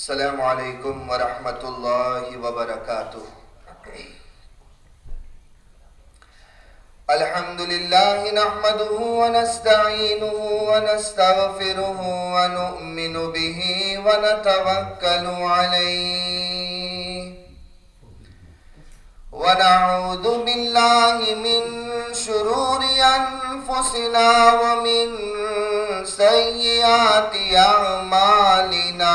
السلام علیکم ورحمۃ اللہ وبرکاتہ۔ الحمد لله نحمده ونستعينه ونستغفره ونؤمن به ونتوكل عليه ونعوذ بالله من شرور أنفسنا ومن سيئات أعمالنا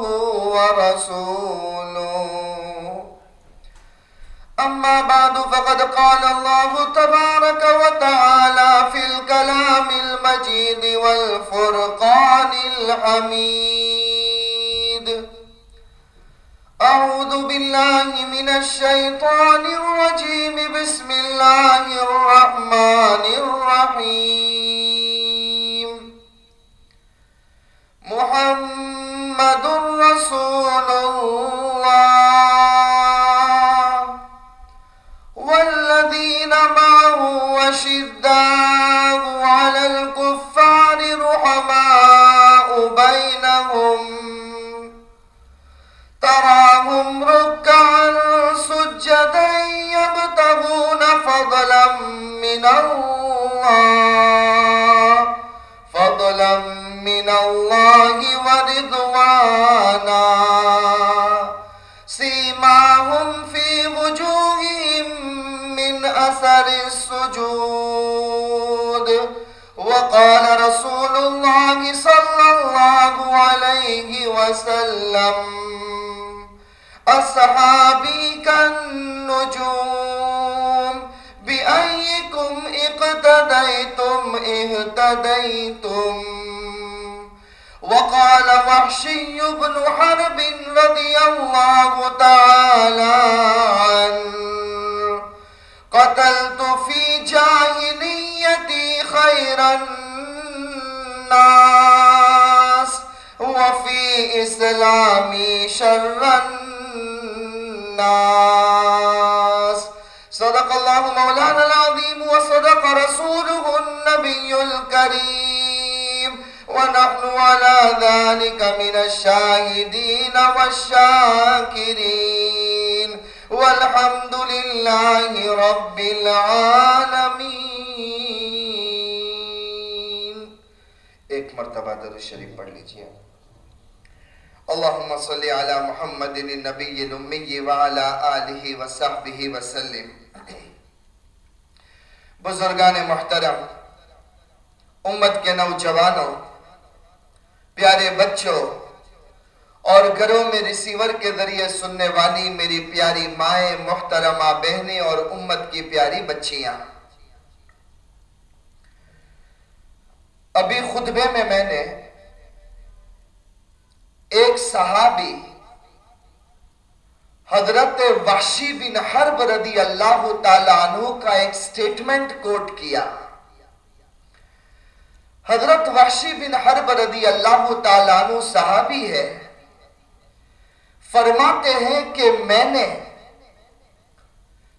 ورسوله. أما بعد فقد قال الله تبارك وتعالى في الكلام المجيد والفرقان الحميد. أعوذ بالله من الشيطان الرجيم. بسم الله الرحمن الرحيم. محمد رسول الله. والذين معه وشداء على الكفار رحماء بينهم. تراهم ركعا سجدا يبتغون فضلا من الله. فضلا من الله ورضوانا. سيماهم في وجوههم من أثر السجود. وقال رسول الله صلى الله عليه وسلم أصحابي كالنجوم بأيكم اقتديتم اهتديتم؟ وقال وحشي بن حرب رضي الله تعالى عنه. قتلت في جاهليتي خير الناس وفي إسلامي شر الناس. صدق الله مولانا العظيم وصدق رسوله النبي الكريم. ونحن على ذلك من الشاهدين والشاكرين. والحمد لله رب العالمين. ایک مرتبہ در شریف پڑھ لیجیے. اللہم صلی علی محمد النبی الامی وعلا آلہ وصحبہ وسلم. بزرگان محترم، امت کے نوجوانوں پیارے بچوں اور گھروں میں ریسیور کے ذریعے سننے والی میری پیاری مائیں، محترمہ بہنیں اور امت کی پیاری بچیاں۔ ابھی خطبے میں میں نے ایک صحابی، حضرت وحشی بن حرب رضی اللہ تعالیٰ عنہ کا ایک سٹیٹمنٹ کوٹ کیا۔ حضرت وحشی بن حرب رضی اللہ تعالیٰ عنہ صحابی ہے، فرماتے ہیں کہ میں نے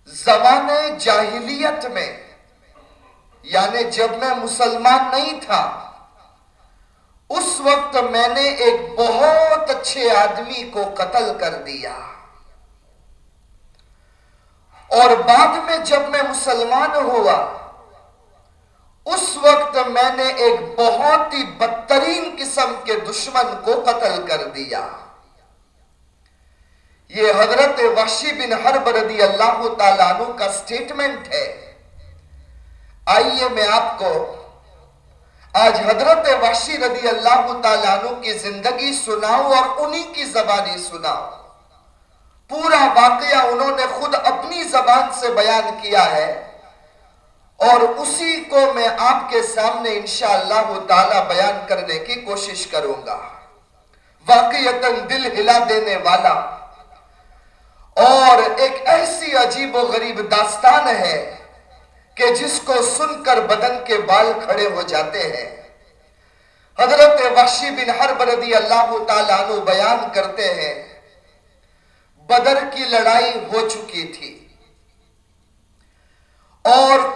زمان جاہلیت میں یعنی جب میں مسلمان نہیں تھا، اس وقت میں نے ایک بہت اچھے آدمی کو قتل کر دیا۔ اور بعد میں جب میں مسلمان ہوا اس وقت میں نے ایک بہت ہی بدترین قسم کے دشمن کو قتل کر دیا۔ یہ حضرت وحشی بن حرب رضی اللہ تعالیٰ عنہ کا سٹیٹمنٹ ہے۔ آئیے میں آپ کو آج حضرت وحشی رضی اللہ تعالیٰ عنہ کی زندگی سناؤں اور انہی کی زبانی سناؤں۔ پورا واقعہ انہوں نے خود اپنی اپنی زبان سے بیان کیا ہے۔ اور اسی کو میں آپ کے سامنے انشاءاللہ تعالی بیان کرنے کی کوشش کروں گا۔ واقعیتاً دل ہلا دینے والا۔ اور ایک ایسی عجیب و غریب داستان ہے کہ جس کو سن کر بدن کے بال کھڑے ہو جاتے ہیں۔ حضرت وحشی بن حرب رضی اللہ تعالیٰ عنہ بیان کرتے ہیں، بدر کی لڑائی ہو چکی تھی۔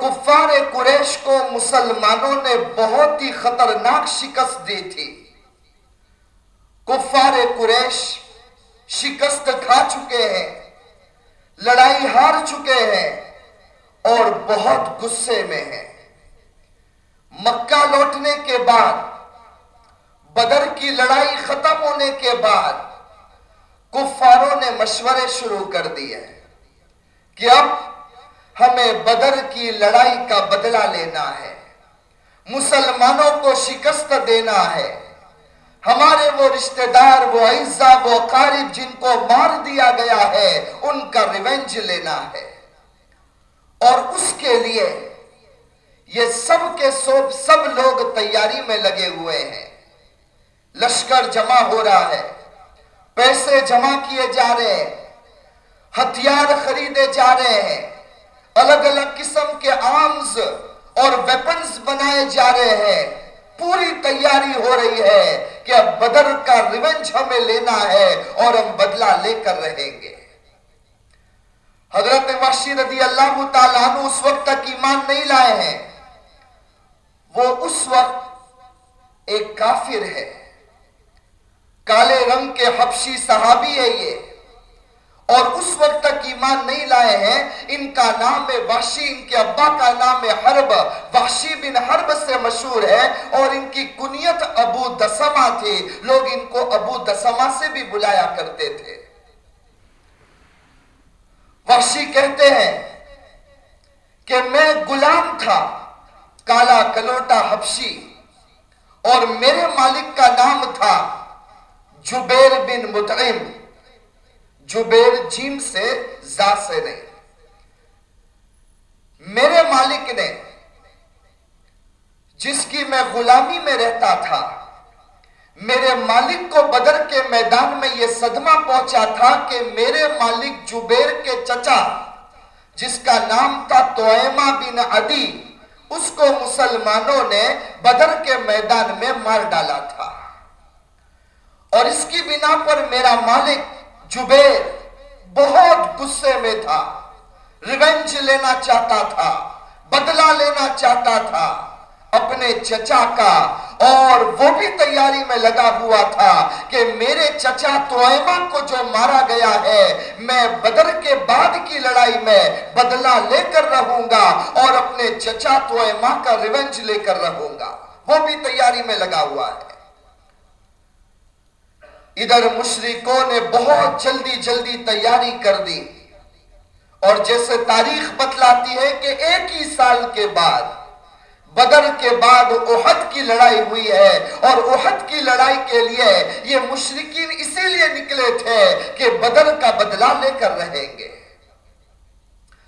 کفار قریش کو مسلمانوں نے بہت ہی خطرناک شکست دی تھی۔ کفار قریش شکست کھا چکے ہیں، لڑائی ہار چکے ہیں اور بہت غصے میں ہیں۔ مکہ لوٹنے کے بعد، بدر کی لڑائی ختم ہونے کے بعد کفاروں نے مشورے شروع کر دیے۔ کہ اب ہمیں بدر کی لڑائی کا بدلہ لینا ہے۔ مسلمانوں کو شکست دینا ہے۔ ہمارے وہ رشتہ دار وہ عزہ وہ قارب جن کو مار دیا گیا ہے، ان کا ریونج لینا ہے۔ اور اس کے لیے یہ سب کے سب سب لوگ تیاری میں لگے ہوئے ہیں۔ لشکر جمع ہو رہا ہے۔ پیسے جمع کیے جا رہے ہیں۔ ہتھیار خریدے جا رہے ہیں۔ الگ الگ قسم کے آرمز اور ویپنز بنائے جا رہے ہیں۔ پوری تیاری ہو رہی ہے کہ اب بدر کا ریونج ہمیں لینا ہے اور ہم بدلہ لے کر رہیں گے۔ حضرت وحشی رضی اللہ تعالیٰ عنہ اس وقت تک ایمان نہیں لائے ہیں۔ وہ اس وقت ایک کافر ہے۔ کالے رنگ کے حبشی صحابی ہے یہ۔ اور اس وقت تک ایمان نہیں لائے ہیں۔ ان کا نام ہے وحشی، ان کے ابا کا نام ہے حرب۔ وحشی بن حرب سے مشہور ہے اور ان کی کنیت ابو دسما تھی۔ لوگ ان کو ابو دسما سے بھی بلایا کرتے تھے۔ وحشی کہتے ہیں کہ میں غلام تھا، کالا کلوٹا حبشی، اور میرے مالک کا نام تھا جبیر بن متعم جبیر جیم سے زا سے نہیں۔ میرے مالک نے، جس کی میں غلامی میں رہتا تھا، میرے مالک کو بدر کے میدان میں یہ صدمہ پہنچا تھا کہ میرے مالک جبیر کے چچا، جس کا نام تھا تویمہ بن عدی، اس کو مسلمانوں نے بدر کے میدان میں مار ڈالا تھا۔ اور اس کی بنا پر میرا مالک جبیر بہت غصے میں تھا۔ ریونج لینا چاہتا تھا، بدلہ لینا چاہتا تھا۔ اپنے چچا کا، اور وہ بھی تیاری میں لگا ہوا تھا کہ میرے چچا توائمہ کو جو مارا گیا ہے، میں بدر کے بعد کی لڑائی میں بدلہ لے کر رہوں گا اور اپنے چچا توائمہ کا ریونج لے کر رہوں گا۔ وہ بھی تیاری میں لگا ہوا ہے۔ ادھر مشرکوں نے بہت جلدی جلدی تیاری کر دی۔ اور جیسے تاریخ بتلاتی ہے کہ ایک ہی سال کے بعد، بدر کے بعد احد کی لڑائی ہوئی ہے۔ اور احد کی لڑائی کے لیے یہ مشرقین اسی لیے نکلے تھے کہ بدر کا بدلہ لے کر رہیں گے۔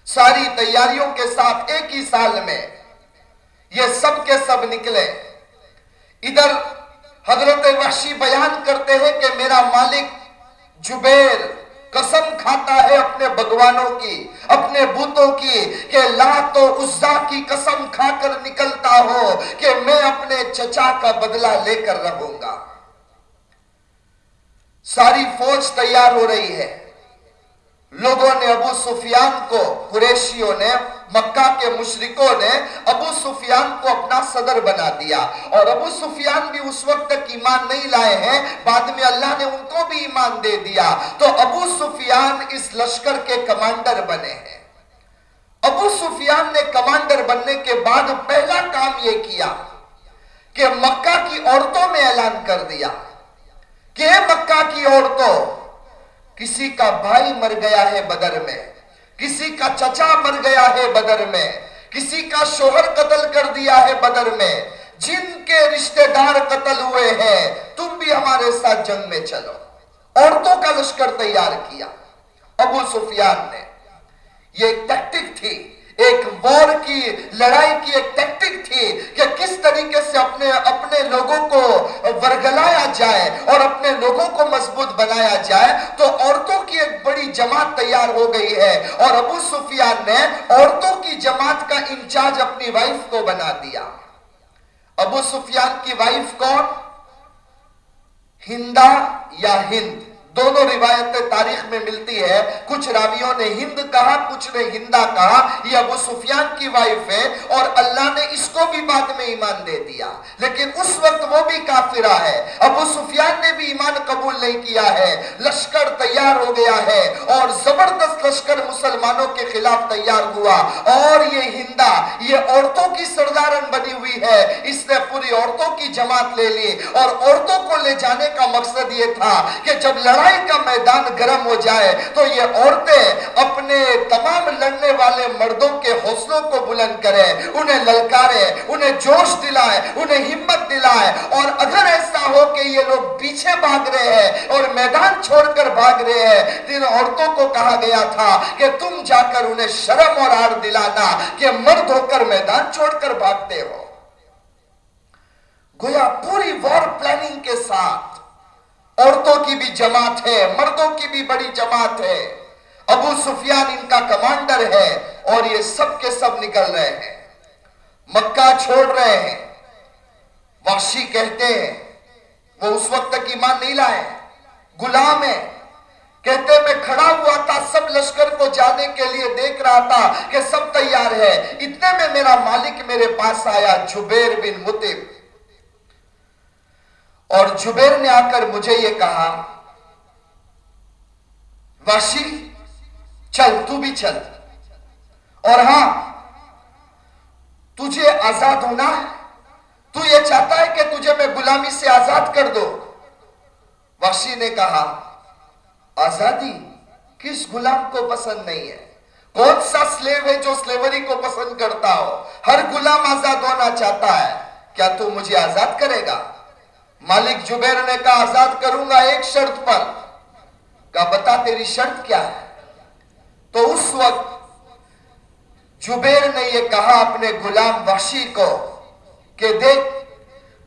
ساری تیاریوں کے ساتھ ایک ہی سال میں یہ سب کے سب نکلے۔ ادھر حضرت وحشی بیان کرتے ہیں کہ میرا مالک جبیر قسم کھاتا ہے اپنے بگوانوں کی، اپنے بوتوں کی کہ لا تو عزا کی قسم کھا کر نکلتا ہو کہ میں اپنے چچا کا بدلہ لے کر رہوں گا۔ ساری فوج تیار ہو رہی ہے۔ لوگوں نے ابو سفیان کو قریشیوں نے، مکہ کے مشرکوں نے ابو سفیان کو اپنا صدر بنا دیا۔ اور ابو سفیان بھی اس وقت تک ایمان نہیں لائے ہیں، بعد میں اللہ نے ان کو بھی ایمان دے دیا۔ تو ابو سفیان اس لشکر کے کمانڈر بنے ہیں۔ ابو سفیان نے کمانڈر بننے کے بعد پہلا کام یہ کیا کہ مکہ کی عورتوں میں اعلان کر دیا۔ کہ مکہ کی عورتوں کسی کا بھائی مر گیا ہے بدر میں، کسی کا چچا مر گیا ہے بدر میں، کسی کا شوہر قتل کر دیا ہے بدر میں، جن کے رشتہ دار قتل ہوئے ہیں، تم بھی ہمارے ساتھ جنگ میں چلو۔ عورتوں کا لشکر تیار کیا۔ ابو سفیان نے، یہ ایک ٹیکٹک تھی۔ ایک وار کی لڑائی کی ایک ٹیکٹک تھی کہ کس طریقے سے اپنے اپنے لوگوں کو ورگلایا جائے اور اپنے لوگوں کو مضبوط بنایا جائے تو عورتوں کی ایک بڑی جماعت تیار ہو گئی ہے اور ابو سفیان نے عورتوں کی جماعت کا انچارج اپنی وائف کو بنا دیا۔ ابو سفیان کی وائف کون؟ ہندا یا ہند؟ دونوں روایتیں تاریخ میں ملتی ہے۔ کچھ راویوں نے ہند کہا، کچھ نے ہندا کہا۔ یہ ابو سفیان کی وائف ہے اور اللہ نے اس کو بھی بعد میں ایمان دے دیا۔ لیکن اس وقت وہ بھی کافرہ ہے۔ ابو سفیان نے بھی ایمان قبول نہیں کیا ہے۔ لشکر تیار ہو گیا ہے اور زبردست لشکر مسلمانوں کے خلاف تیار ہوا۔ اور یہ ہندا، یہ عورتوں کی سردارن بنی ہوئی ہے۔ اس نے پوری عورتوں کی جماعت لے لی اور عورتوں کو لے جانے کا مقصد یہ تھا کہ جب لڑائی لڑائی کا میدان گرم ہو جائے تو یہ عورتیں اپنے تمام لڑنے والے مردوں کے حوصلوں کو بلند کرے، انہیں للکارے، انہیں جوش دلائے، انہیں ہمت دلائے۔ اور اگر ایسا ہو کہ یہ لوگ پیچھے بھاگ رہے ہیں اور میدان چھوڑ کر بھاگ رہے ہیں تو ان عورتوں کو کہا گیا تھا کہ تم جا کر انہیں شرم اور آر دلانا کہ مرد ہو کر میدان چھوڑ کر بھاگتے ہو۔ گویا پوری وار پلاننگ کے ساتھ عورتوں کی بھی جماعت ہے، مردوں کی بھی بڑی جماعت ہے۔ ابو سفیان ان کا کمانڈر ہے اور یہ سب کے سب نکل رہے ہیں۔ مکہ چھوڑ رہے ہیں۔ وحشی کہتے ہیں۔ وہ اس وقت تک ایمان نہیں لائے۔ غلام ہے۔ کہتے میں کھڑا ہوا تھا، سب لشکر کو جانے کے لیے دیکھ رہا تھا کہ سب تیار ہے۔ اتنے میں میرا مالک میرے پاس آیا، جبیر بن متب اور جبیر نے آ کر مجھے یہ کہا واشی چل، تو بھی چل۔ اور ہاں تجھے آزاد ہونا ہے۔ تو یہ چاہتا ہے کہ تجھے میں غلامی سے آزاد کر دو۔ واشی نے کہا، آزادی کس غلام کو پسند نہیں ہے؟ کون سا سلیو ہے جو سلیوری کو پسند کرتا ہو؟ ہر غلام آزاد ہونا چاہتا ہے۔ کیا تو مجھے آزاد کرے گا؟ مالک جبیر نے کہا، آزاد کروں گا ایک شرط پر۔ کہا، بتا تیری شرط کیا ہے؟ تو اس وقت جبیر نے یہ کہا اپنے غلام وحشی کو کہ دیکھ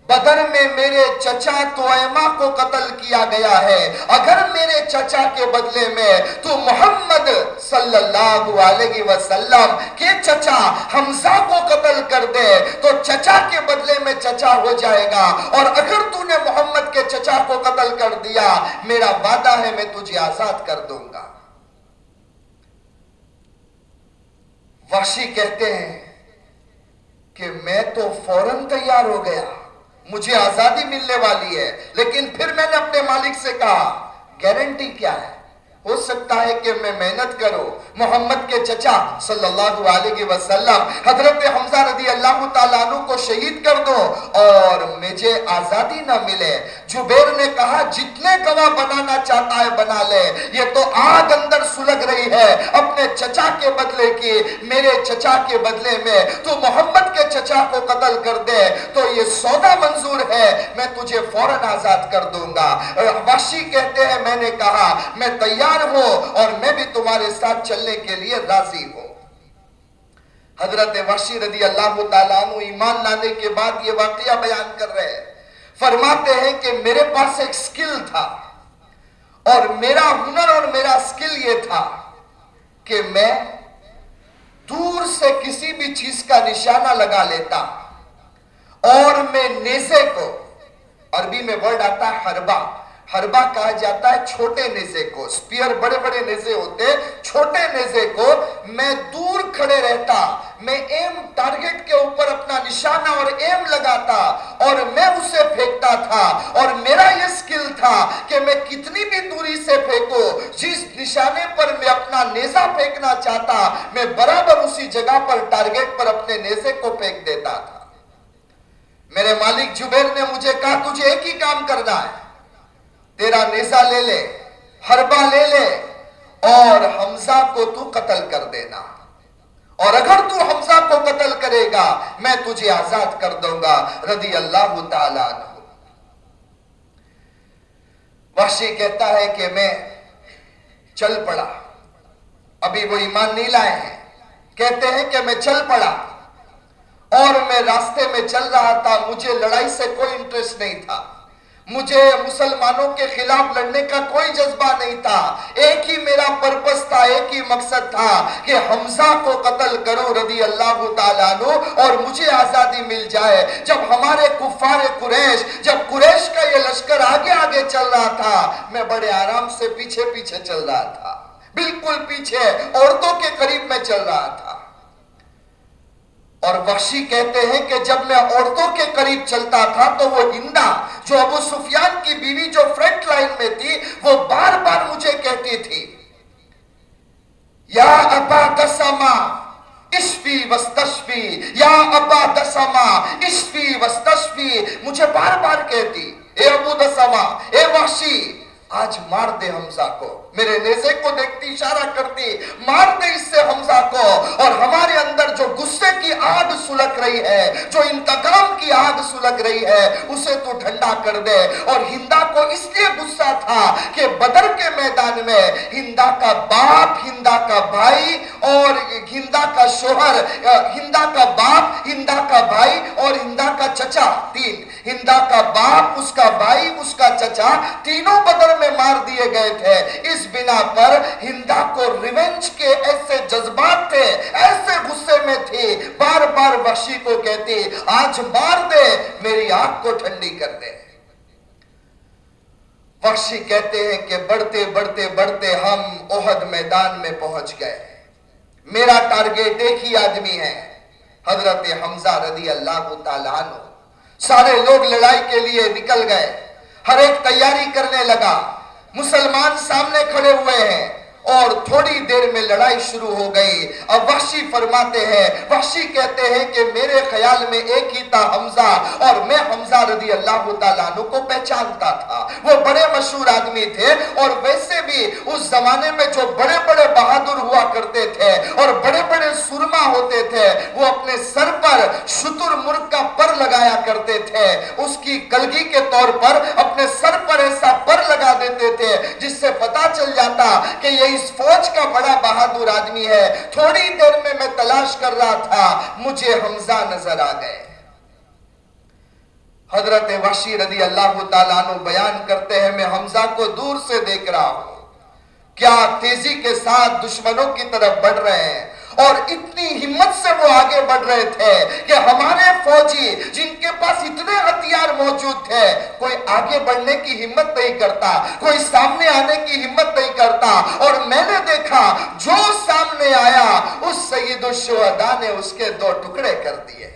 بدر میں میرے چچا تو ایما کو قتل کیا گیا ہے۔ اگر میرے چچا کے بدلے میں تو محمد صلی اللہ علیہ وسلم کے چچا حمزہ کو قتل کر دے، تو چچا کے بدلے میں چچا ہو جائے گا۔ اور اگر تو نے محمد کے چچا کو قتل کر دیا، میرا وعدہ ہے، میں تجھے آزاد کر دوں گا۔ وحشی کہتے ہیں کہ میں تو فوراں تیار ہو گیا۔ مجھے آزادی ملنے والی ہے لیکن پھر میں نے اپنے مالک سے کہا گارنٹی کیا ہے? ہو سکتا ہے کہ میں محنت کروں۔ محمد کے چچا صلی اللہ علیہ وسلم، حضرت حمزہ رضی اللہ تعالیٰ عنہ کو شہید کر دو اور مجھے آزادی نہ ملے۔ جبیر نے کہا، جتنے گواہ بنانا چاہتا ہے بنا لے۔ یہ تو آگ اندر سلگ رہی ہے۔ اپنے چچا کے بدلے کی، میرے چچا کے بدلے میں۔ تو محمد کے چچا کو قتل کر دے۔ تو یہ سودا منظور ہے۔ میں تجھے فوراں آزاد کر دوں گا۔ وحشی کہتے ہیں، میں نے کہا، میں تیار تیار ہو اور میں بھی تمہارے ساتھ چلنے کے لیے راضی ہوں۔ حضرت وحشی رضی اللہ تعالیٰ عنہ ایمان لانے کے بعد یہ واقعہ بیان کر رہے ہیں۔ فرماتے ہیں کہ میرے پاس ایک سکل تھا اور میرا ہنر اور میرا سکل یہ تھا کہ میں دور سے کسی بھی چیز کا نشانہ لگا لیتا اور میں نیزے کو، عربی میں ورڈ آتا ہے حربہ حربہ کہا جاتا ہے چھوٹے نیزے کو سپیر بڑے بڑے نیزے ہوتے چھوٹے نیزے کو میں دور کھڑے رہتا میں ایم ٹارگٹ کے اوپر اپنا نشانہ اور ایم لگاتا اور میں اسے پھینکتا تھا اور میرا یہ سکل تھا کہ میں کتنی بھی دوری سے پھینکو جس نشانے پر میں اپنا نیزہ پھینکنا چاہتا میں برابر اسی جگہ پر ٹارگٹ پر اپنے نیزے کو پھینک دیتا تھا میرے مالک جبیر نے مجھے کہا تجھے ایک ہی کام کرنا ہے تیرا نیزہ لے لے، حربہ لے لے، اور حمزہ کو تو قتل کر دینا۔ اور اگر تو حمزہ کو قتل کرے گا، میں تجھے آزاد کر دوں گا، رضی اللہ تعالیٰ عنہ۔ وحشی کہتا ہے کہ میں چل پڑا۔ ابھی وہ ایمان نہیں لائے ہیں۔ کہتے ہیں کہ میں چل پڑا۔ اور میں راستے میں چل رہا تھا، مجھے لڑائی سے کوئی انٹرسٹ نہیں تھا۔ مجھے مسلمانوں کے خلاف لڑنے کا کوئی جذبہ نہیں تھا۔ ایک ہی میرا پرپس تھا، ایک ہی مقصد تھا کہ حمزہ کو قتل کرو رضی اللہ تعالیٰ عنہ اور مجھے آزادی مل جائے۔ جب ہمارے کفار قریش، جب قریش کا یہ لشکر آگے آگے چل رہا تھا، میں بڑے آرام سے پیچھے پیچھے چل رہا تھا۔ بالکل پیچھے، عورتوں کے قریب میں چل رہا تھا۔ اور وحشی کہتے ہیں کہ جب میں عورتوں کے قریب چلتا تھا تو وہ ہندا جو ابو سفیان کی بیوی جو فرنٹ لائن میں تھی، وہ بار بار مجھے کہتی تھی، یا ابا دسما اشفی وستشفی یا ابا دسما اشفی وستشفی مجھے بار بار کہتی، اے ابو دسما، اے وحشی آج مار دے حمزہ کو۔ میرے نیزے کو دیکھتی اشارہ کرتی مار دے اس سے حمزہ کو۔ اور ہمارے اندر جو غصے کی آگ سلک رہی ہے، جو انتقام کی آگ سلک رہی ہے، اسے تو ڈھنڈا کر دے۔ اور ہندا کو اس لیے غصہ تھا کہ بدر کے میدان میں ہندا کا باپ، ہندا کا بھائی اور ہندا کا شوہر، ہندا کا باپ، ہندا کا بھائی اور ہندا کا چچا، تین۔ ہندا کا باپ، اس کا بھائی، اس کا چچا، تینوں بدر میں مار دیے گئے تھے۔ اس بنا پر ہندا کو ریونج کے ایسے جذبات تھے، ایسے غصے میں تھی۔ بار بار وحشی کو کہتی، آج مار دے، میری آنکھ کو ٹھنڈی کر دے۔ وحشی کہتے ہیں کہ بڑھتے بڑھتے بڑھتے ہم احد میدان میں پہنچ گئے۔ میرا ٹارگیٹ ایک ہی آدمی ہے، حضرت حمزہ رضی اللہ تعالیٰ عنہ۔ سارے لوگ لڑائی کے لیے نکل گئے۔ ہر ایک تیاری کرنے لگا۔ مسلمان سامنے کھڑے ہوئے ہیں اور تھوڑی دیر میں لڑائی شروع ہو گئی۔ اب وحشی فرماتے ہیں، وحشی کہتے ہیں کہ میرے خیال میں ایک ہی تھا حمزہ اور میں حمزہ رضی اللہ تعالیٰ کو پہچانتا تھا۔ وہ بڑے مشہور آدمی تھے اور ویسے بھی اس زمانے میں جو بڑے بڑے بہادر ہوا کرتے تھے اور بڑے بڑے سرما ہوتے تھے، وہ اپنے سر پر شتر مرگ کا پر لگایا کرتے تھے۔ اس کی کلگی کے طور پر اپنے سر پر ایسا پر لگا دیتے تھے، جس سے پتا چل جاتا کہ یہ اس فوج کا بڑا بہادر آدمی ہے۔ تھوڑی دیر میں میں تلاش کر رہا تھا، مجھے حمزہ نظر آ گئے۔ حضرت وحشی رضی اللہ تعالیٰ عنہ بیان کرتے ہیں، میں حمزہ کو دور سے دیکھ رہا ہوں۔ کیا تیزی کے ساتھ دشمنوں کی طرف بڑھ رہے ہیں اور اتنی ہمت سے وہ آگے بڑھ رہے تھے کہ ہمارے فوجی جن کے پاس اتنے ہتھیار موجود تھے، کوئی آگے بڑھنے کی ہمت نہیں کرتا، کوئی سامنے آنے کی ہمت نہیں کرتا۔ اور میں نے دیکھا، جو سامنے آیا، اس سید الشہداء نے اس کے دو ٹکڑے کر دیے۔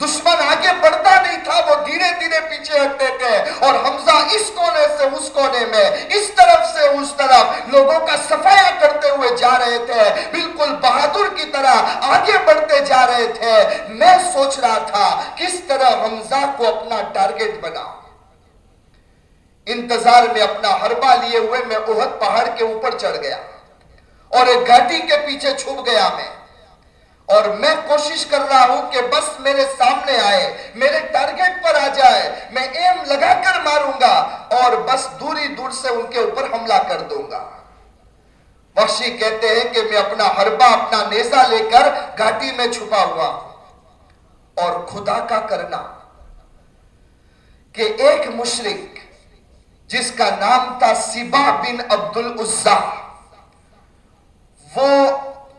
دشمن آگے بڑھتا نہیں تھا، وہ دھیرے دھیرے پیچھے ہٹتے تھے اور حمزہ اس کونے سے اس کونے میں، اس طرف سے اس طرف لوگوں کا صفایا کرتے ہوئے جا رہے تھے۔ بالکل بہادر کی طرح آگے بڑھتے جا رہے تھے۔ میں سوچ رہا تھا، کس طرح حمزہ کو اپنا ٹارگٹ بنا انتظار میں اپنا حربہ لیے ہوئے میں احد پہاڑ کے اوپر چڑھ گیا اور ایک گھاٹی کے پیچھے چھپ گیا میں۔ اور میں کوشش کر رہا ہوں کہ بس میرے سامنے آئے، میرے ٹارگٹ پر آ جائے، میں ایم لگا کر ماروں گا اور بس دوری دور سے ان کے اوپر حملہ کر دوں گا۔ بخشی کہتے ہیں کہ میں اپنا حربہ، اپنا نیزہ لے کر گھاٹی میں چھپا ہوا اور خدا کا کرنا کہ ایک مشرق جس کا نام تھا سبا بن عبد العزا وہ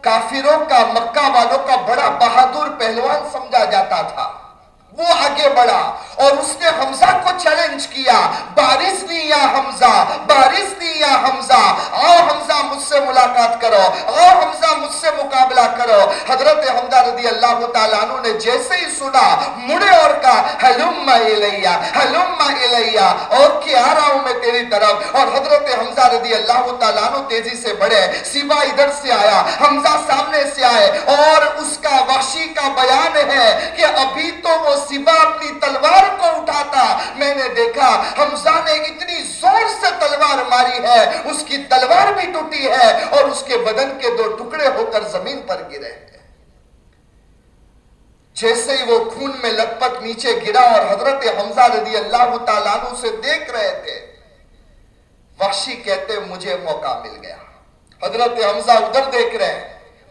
کافروں کا مکہ والوں کا بڑا بہادر پہلوان سمجھا جاتا تھا۔ وہ آگے بڑھا اور اس نے حمزہ کو چیلنج کیا بارش نہیں یا حمزہ بارش نہیں یا حمزہ۔ آؤ حمزہ مجھ سے ملاقات کرو، آؤ حمزہ مجھ سے مقابلہ کرو۔ حضرت حمدہ رضی اللہ تعالیٰ عنہ نے جیسے ہی سنا، مڑے اور کہا حلوم الیہ حلوم الیہ۔ اور کی آ رہا ہوں میں تیری طرف۔ اور حضرت حمزہ رضی اللہ تعالیٰ عنہ تیزی سے بڑھے سیبا ادھر سے آیا، حمزہ سامنے سے آئے۔ اور اس کا وحشی کا بیان ہے کہ ابھی تو وہ سبا اپنی تلوار کو اٹھاتا، میں نے دیکھا حمزہ نے اتنی زور سے تلوار ماری ہے، اس کی تلوار بھی ٹوٹی ہے اور اس کے بدن کے دو ٹکڑے ہو کر زمین پر گرے جیسے ہی وہ خون میں لگ پت نیچے گرا اور حضرت حمزہ رضی اللہ تعالیٰ سے دیکھ رہے تھے، وحشی کہتے مجھے موقع مل گیا۔ حضرت حمزہ ادھر دیکھ رہے ہیں،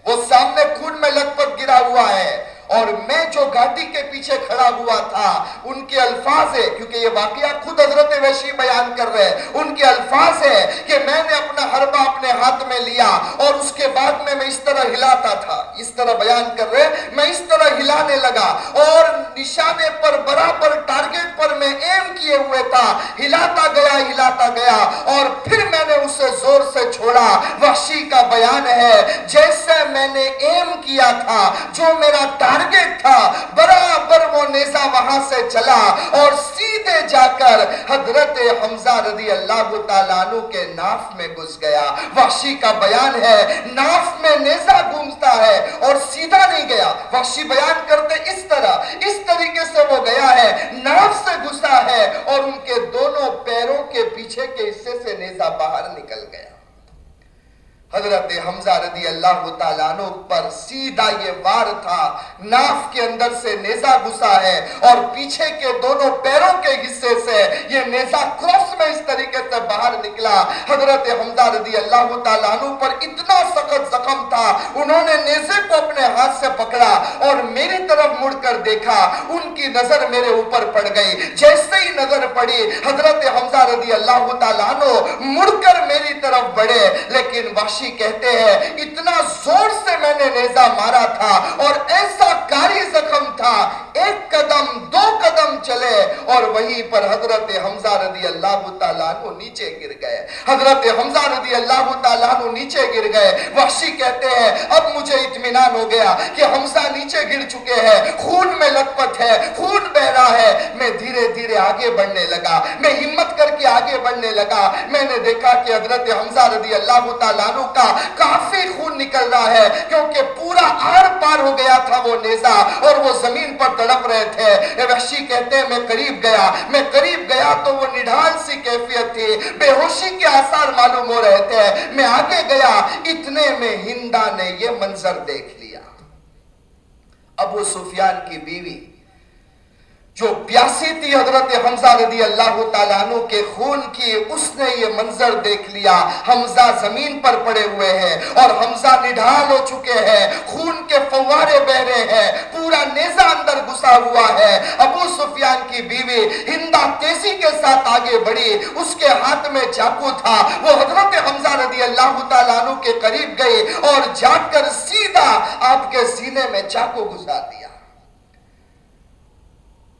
وہ سامنے خون میں لگ پت گرا ہوا ہے۔ اور میں جو گاڑی کے پیچھے کھڑا ہوا تھا، ان کے الفاظ ہے کیونکہ یہ واقعہ خود حضرت ویشی بیان کر رہے ہیں۔ ان کے الفاظ ہے کہ میں نے اپنا حربہ اپنے ہاتھ میں لیا اور اس کے بعد میں میں اس طرح ہلاتا تھا۔ اس طرح بیان کر رہے میں اس طرح ہلانے لگا اور نشانے پر، برابر ٹارگٹ پر میں ایم کیے ہوئے تھا۔ ہلاتا گیا ہلاتا گیا اور پھر میں نے اسے زور سے چھوڑا۔ وحشی کا بیان ہے، جیسے میں نے ایم کیا تھا، جو میرا ٹارگٹ ٹارگٹ تھا برابر وہ نیزہ وہاں سے چلا اور سیدھے جا کر حضرت حمزہ رضی اللہ تعالیٰ عنہ کے ناف میں گھس گیا وحشی کا بیان ہے ناف میں نیزہ گھومتا ہے اور سیدھا نہیں گیا وحشی بیان کرتے اس طرح اس طریقے سے وہ گیا ہے ناف سے گھسا ہے اور ان کے دونوں پیروں کے پیچھے کے حصے سے نیزہ باہر نکل گیا حضرت حمزہ رضی اللہ تعالیٰ عنہ پر سیدھا یہ وار تھا۔ ناف کے اندر سے نیزہ گسا ہے اور پیچھے کے دونوں پیروں کے حصے سے یہ نیزہ کروس میں اس طریقے سے باہر نکلا۔ حضرت حمزہ رضی اللہ تعالیٰ عنہ پر اتنا سخت زخم تھا۔ انہوں نے نیزے کو اپنے ہاتھ سے پکڑا اور میری طرف مڑ کر دیکھا۔ ان کی نظر میرے اوپر پڑ گئی۔ جیسے ہی نظر پڑی، حضرت حمزہ رضی اللہ تعالیٰ عنہ مڑ کر میری طرف بڑھے، لیکن وحش وحشی کہتے ہیں اتنا زور سے میں نے نیزہ مارا تھا اور ایسا کاری زخم تھا ایک قدم دو قدم چلے اور وہیں پر حضرت حمزہ رضی اللہ تعالیٰ عنہ نیچے گر گئے۔ حضرت حمزہ رضی اللہ تعالیٰ عنہ نیچے گر گئے۔ وحشی کہتے ہیں، اب مجھے اطمینان ہو گیا کہ حمزہ نیچے گر چکے ہیں۔ خون میں لطپت ہے، خون بہ رہا ہے۔ میں دھیرے دھیرے آگے بڑھنے لگا۔ میں ہمت کر کے آگے بڑھنے لگا۔ میں نے دیکھا کہ حضرت حمزہ رضی اللہ تعالیٰ عنہ کا کافی خون نکل رہا ہے۔ کیونکہ پورا آر پار ہو گیا تھا وہ نیزہ اور وہ زمین پر تڑپ رہے تھے۔ وحشی کہتے ہیں، میں قریب گیا، میں قریب گیا تو وہ نڈھال سی کیفیت تھی۔ بے ہوشی کے آثار معلوم ہو رہے تھے۔ میں آگے گیا، اتنے میں ہندہ نے یہ منظر دیکھ لیا۔ ابو سفیان کی بیوی جو پیاسی تھی حضرت حمزہ رضی اللہ تعالیٰ عنہ کے خون کی، اس نے یہ منظر دیکھ لیا۔ حمزہ زمین پر پڑے ہوئے ہیں اور حمزہ نڈھال ہو چکے ہیں، خون کے فوارے بہ رہے ہیں، پورا نیزہ اندر گسا ہوا ہے۔ ابو سفیان کی بیوی ہندہ تیزی کے ساتھ آگے بڑھی، اس کے ہاتھ میں چاکو تھا۔ وہ حضرت حمزہ رضی اللہ تعالیٰ عنہ کے قریب گئی اور جا کر سیدھا آپ کے سینے میں چاکو گسا دیا۔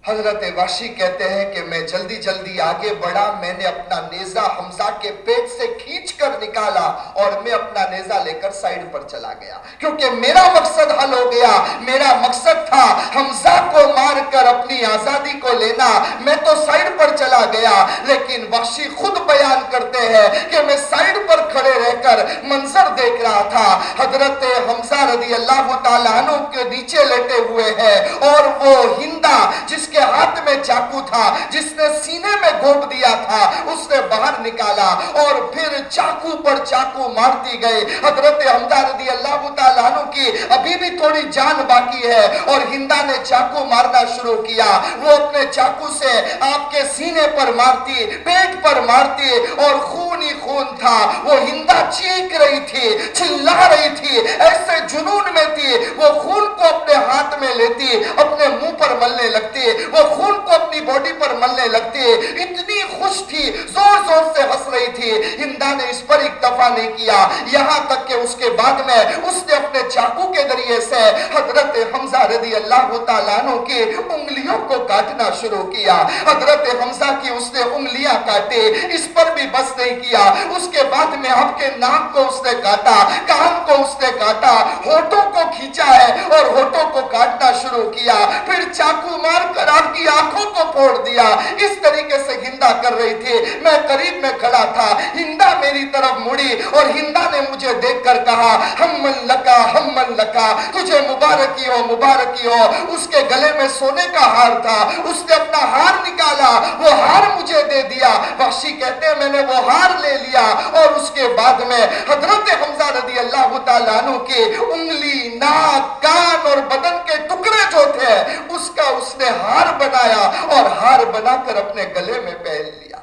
حضرت واشی کہتے ہیں کہ میں جلدی جلدی آگے بڑھا، میں نے اپنا نیزہ حمزہ کے پیٹ سے کھینچ کر نکالا اور میں اپنا نیزہ لے کر سائیڈ پر چلا گیا۔ کیونکہ میرا مقصد حل ہو گیا، میرا مقصد تھا حمزہ کو مار کر اپنی آزادی کو لینا۔ میں تو سائیڈ پر چلا گیا، لیکن واشی خود بیان کرتے ہیں کہ میں سائیڈ پر کھڑے رہ کر منظر دیکھ رہا تھا۔ حضرت حمزہ رضی اللہ تعالیٰ عنہ کے نیچے لیٹے ہوئے ہیں اور وہ ہندہ جس کے کے ہاتھ میں چاکو تھا، جس نے سینے میں گھوپ دیا تھا، اس نے باہر نکالا اور پھر چاکو پر چاکو مارتی گئے حضرت حمدہ رضی اللہ تعالیٰ عنہ کی ابھی بھی تھوڑی جان باقی ہے اور ہندہ نے چاکو مارنا شروع کیا۔ وہ اپنے چاکو سے آپ کے سینے پر مارتی، پیٹ پر مارتی اور خون ہی خون تھا۔ وہ ہندہ چیک رہی تھی، چلا رہی تھی، ایسے جنون میں تھی۔ وہ خون کو اپنے ہاتھ میں لیتی، اپنے منہ پر ملنے لگتی۔ وہ خون کو اپنی باڈی پر ملنے لگتی اتنی خوش تھی، زور زور سے ہس رہی تھی۔ ہندہ نے اس پر اکتفا نہیں کیا۔ یہاں تک کہ اس کے بعد میں اس نے اپنے چاکو کے ذریعے سے حضرت حمزہ رضی اللہ تعالیٰ عنہ کی انگلیوں کو کاٹنا شروع کیا۔ حضرت حمزہ کی اس نے انگلیاں کاٹے، اس پر بھی بس نہیں کیا۔ اس کے بعد میں آپ کے نام کو اس نے کاٹا کام کو اس نے کاٹا، ہوٹوں کو کھینچا ہے اور ہوٹوں کو کاٹنا شروع کیا۔ پھر چاکو مار کر آپ کی آنکھوں کو پھوڑ دیا۔ اس طریقے سے ہندہ کر رہی تھی۔ میں قریب میں کھڑا تھا۔ ہندہ میری طرف مڑی اور ہندہ نے مجھے دیکھ کر کہا ہم من لکا ہم من لکا۔ تجھے مبارکی ہو مبارکی ہو۔ اس کے گلے میں سونے کا ہار تھا۔ اس نے اپنا ہار نکالا۔ وہ ہار مجھے دے دیا۔ وحشی کہتے ہیں، میں نے وہ ہار لے لیا۔ اور اس کے بعد میں حضرت حمزہ رضی اللہ تعالیٰ عنہ کی انگلی، ناک، کان اور بدن کے ٹکڑے جو تھے، اس کا اس نے ہار ہار بنایا اور ہار بنا کر اپنے گلے میں پہن لیا۔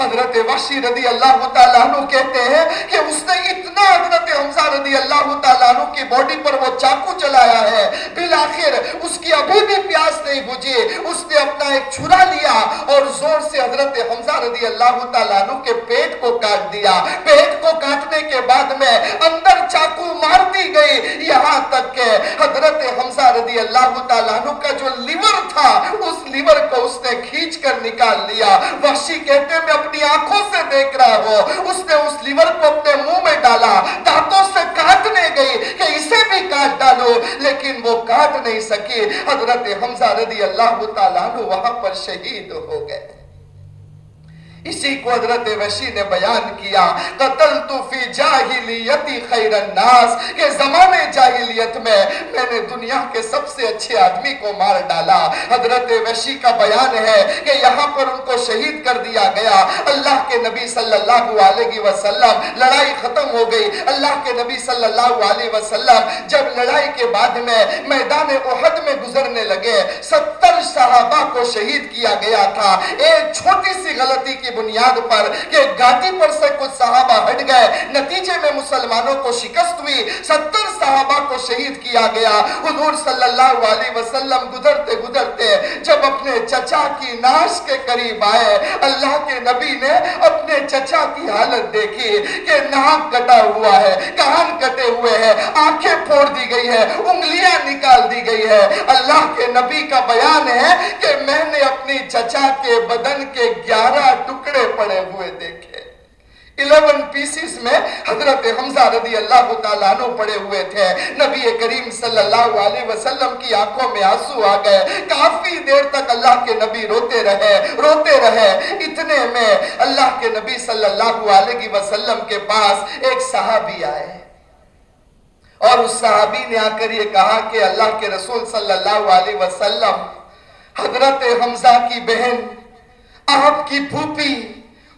حضرت وحشی رضی اللہ تعالیٰ عنہ کہتے ہیں کہ اس نے اتنا حضرت حمزہ رضی اللہ تعالیٰ عنہ کی باڈی پر وہ چاکو چلایا ہے۔ بالآخر اس کی ابھی بھی پیاس نہیں بجھی۔ اس نے اپنا ایک چھرا لیا اور زور سے حضرت حمزہ رضی اللہ تعالیٰ عنہ کے پیٹ کو کاٹ دیا۔ پیٹ کو کاٹنے کے بعد میں اندر چاکو مار دی گئی۔ یہاں تک کہ حضرت حمزہ رضی اللہ تعالیٰ عنہ کا جو لیور تھا، اس لیور کو اس نے کھینچ کر نکال لیا وحشی کہتے میں اپنی آنکھوں سے دیکھ رہا ہو۔ اس نے اس لیور کو اپنے منہ میں ڈالا۔ دانتوں سے کاٹنے گئی کہ اسے بھی کاٹ ڈالو۔ لیکن وہ کاٹ نہیں سکی۔ حضرت حمزہ رضی اللہ تعالیٰ وہاں پر شہید ہو گئے۔ اسی کو حضرت وشی نے بیان کیا قتلتو فی جاہلیتی خیر الناس، کہ زمان جاہلیت میں میں نے دنیا کے سب سے اچھے آدمی کو مار ڈالا۔ حضرت وشی کا بیان ہے کہ یہاں پر ان کو شہید کر دیا گیا۔ اللہ کے نبی صلی اللہ علیہ وسلم، لڑائی ختم ہو گئی۔ اللہ کے نبی صلی اللہ علیہ وسلم جب لڑائی کے بعد میں میدان احد میں گزرنے لگے، ستر صحابہ کو شہید کیا گیا تھا۔ ایک چھوٹی سی غلطی کی بنیاد پر کہ گاٹی پر سے کچھ صحابہ ہٹ گئے۔ نتیجے میں مسلمانوں کو شکست ہوئی۔ ستر صحابہ کو شہید کیا گیا۔ حضور صلی اللہ علیہ وسلم گزرتے گزرتے جب اپنے چچا کی ناش کے قریب آئے، اللہ کے نبی نے اپنے چچا کی حالت دیکھی کہ ناک کٹا ہوا ہے، کان کٹے ہوئے ہیں، آنکھیں پھوڑ دی گئی ہے انگلیاں نکال دی گئی ہے اللہ کے نبی کا بیان ہے کہ میں نے اپنی چچا کے بدن کے گیارہ ٹکڑے ٹکڑے پڑے ہوئے دیکھے۔ الیون پیسز میں حضرت حمزہ رضی اللہ تعالیٰ عنہ پڑے ہوئے تھے۔ نبی کریم صلی اللہ علیہ وسلم کی آنکھوں میں آنسو آ گئے۔ کافی دیر تک اللہ کے نبی روتے رہے روتے رہے۔ اتنے میں اللہ کے نبی صلی اللہ علیہ وسلم کے پاس ایک صحابی آئے۔ اور اس صحابی نے آ کر یہ کہا کہ اللہ کے رسول صلی اللہ علیہ وسلم، حضرت حمزہ کی بہن آپ کی پھوپھی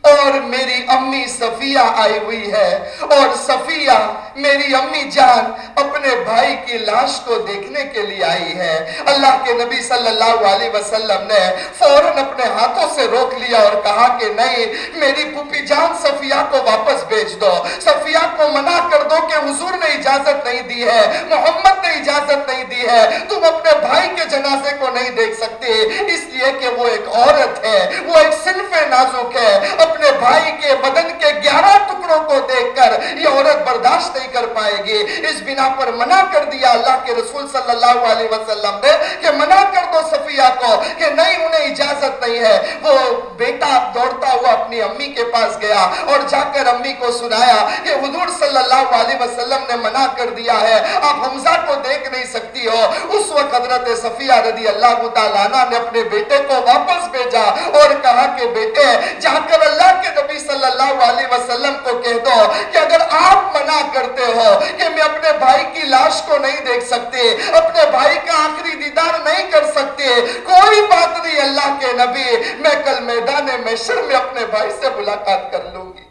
اور میری امی صفیہ آئی ہوئی ہے اور صفیہ میری امی جان اپنے بھائی کی لاش کو دیکھنے کے لیے آئی ہے۔ اللہ کے نبی صلی اللہ علیہ وسلم نے فوراں اپنے ہاتھوں سے روک لیا اور کہا کہ نہیں، میری پوپی جان صفیہ کو واپس بیچ دو۔ صفیہ کو منع کر دو کہ حضور نے اجازت نہیں دی ہے، محمد نے اجازت نہیں دی ہے۔ تم اپنے بھائی کے جنازے کو نہیں دیکھ سکتے، اس لیے کہ وہ ایک عورت ہے، وہ ایک صنف نازک ہے۔ اپنے بھائی کے بدن کے گیارہ ٹکڑوں کو دیکھ کر یہ عورت برداشت نہیں نہیں کر پائے گی۔ اس بنا پر منع کر دیا اللہ کے رسول صلی اللہ علیہ وسلم نے کہ منع کر دو صفیہ کو کہ نہیں، انہیں اجازت نہیں ہے۔ وہ بیٹا دوڑتا ہوا اپنی امی کے پاس گیا اور جا کر امی کو سنایا کہ حضور صلی اللہ علیہ وسلم نے منع کر دیا ہے۔ آپ حمزہ کو دیکھ نہیں سکتی ہو۔ اس وقت حضرت صفیہ رضی اللہ تعالیٰ نے اپنے بیٹے کو واپس بھیجا اور کہا کہ بیٹے، جا کر اللہ کے نبی صلی اللہ علیہ وسلم کو کہہ دو کہ اگر آپ منع کرتے ہو کہ میں اپنے بھائی کی لاش کو نہیں دیکھ سکتے اپنے بھائی کا آخری دیدار نہیں کر سکتے کوئی بات نہیں، اللہ کے نبی، میں کل میدان محشر میں اپنے بھائی سے ملاقات کر لوں گی۔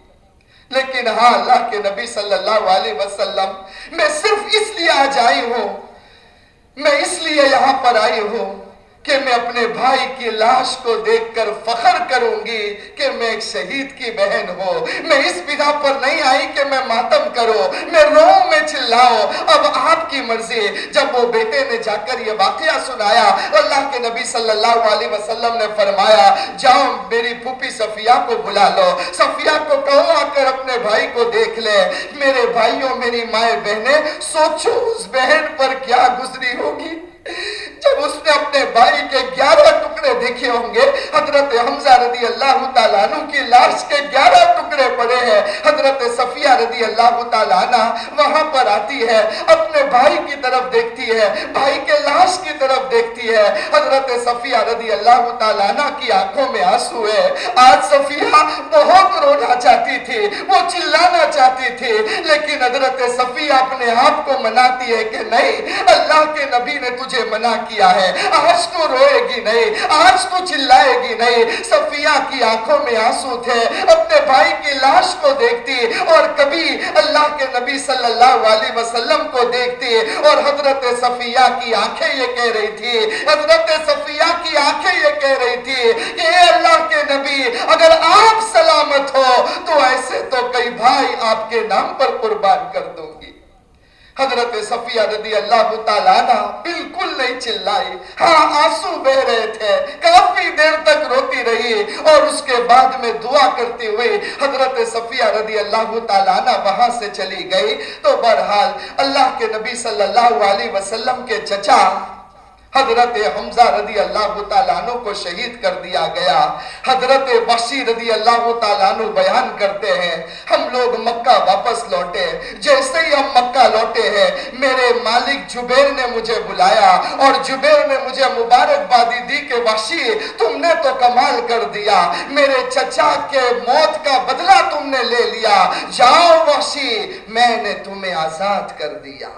لیکن ہاں اللہ کے نبی صلی اللہ علیہ وسلم، میں صرف اس لیے آج آئی ہوں۔ میں اس لیے یہاں پر آئی ہوں۔ کہ میں اپنے بھائی کی لاش کو دیکھ کر فخر کروں گی کہ میں ایک شہید کی بہن ہوں۔ میں اس بنا پر نہیں آئی کہ میں ماتم کرو میں رو میں چلاؤ اب آپ کی مرضی۔ جب وہ بیٹے نے جا کر یہ واقعہ سنایا، اللہ کے نبی صلی اللہ علیہ وسلم نے فرمایا، جاؤ میری پھوپی صفیہ کو بلا لو۔ صفیہ کو کہو، آ کر اپنے بھائی کو دیکھ لے۔ میرے بھائیوں، میری مائیں بہنیں، سوچو اس بہن پر کیا گزری ہوگی۔ جب اس نے اپنے بھائی کے گیارہ ٹکڑے دیکھے ہوں گے، حضرت حمزہ رضی اللہ تعالیٰ عنہ کی لاش کے گیارہ ٹکڑے پڑے ہیں۔ حضرت صفیہ رضی اللہ تعالیٰ عنہ وہاں پر آتی ہے، اپنے بھائی کی طرف دیکھتی ہے، بھائی کے لاش کی طرف دیکھتی ہے۔ حضرت صفیہ رضی اللہ تعالیٰ عنہ کی آنکھوں میں آنسو ہے۔ آج صفیہ بہت رونا چاہتی تھی، وہ چلانا چاہتی تھی، لیکن حضرت صفیہ اپنے آپ کو مناتی ہے کہ نہیں، اللہ کے نبی نے تجھے منع کیا ہے۔ آج تو روئے گی نہیں، آج تو چلائے گی نہیں۔ صفیہ کی آنکھوں میں آنسو تھے، اپنے بھائی کی لاش کو دیکھتی اور کبھی اللہ کے نبی صلی اللہ علیہ وسلم کو دیکھتی۔ اور حضرت صفیہ کی آنکھیں یہ کہہ رہی تھی، حضرت صفیہ کی آنکھیں یہ کہہ رہی تھی کہ اے اللہ کے نبی، اگر آپ سلامت ہو تو ایسے تو کئی بھائی آپ کے نام پر قربان کر دوں۔ گی حضرت صفیہ رضی اللہ تعالیٰ عنہ بالکل نہیں چلائی ہاں آنسو بہ رہے تھے، کافی دیر تک روتی رہی اور اس کے بعد میں دعا کرتی ہوئی حضرت صفیہ رضی اللہ تعالیٰ عنہ وہاں سے چلی گئی۔ تو بہرحال اللہ کے نبی صلی اللہ علیہ وسلم کے چچا حضرت حمزہ رضی اللہ تعالیٰ عنہ کو شہید کر دیا گیا۔ حضرت وحشی رضی اللہ تعالیٰ عنہ بیان کرتے ہیں، ہم لوگ مکہ واپس لوٹے۔ جیسے ہی ہم مکہ لوٹے ہیں، میرے مالک جبیر نے مجھے بلایا اور جبیر نے مجھے مبارک بادی دی کہ وحشی تم نے تو کمال کر دیا۔ میرے چچا کے موت کا بدلہ تم نے لے لیا۔ جاؤ وحشی میں نے تمہیں آزاد کر دیا۔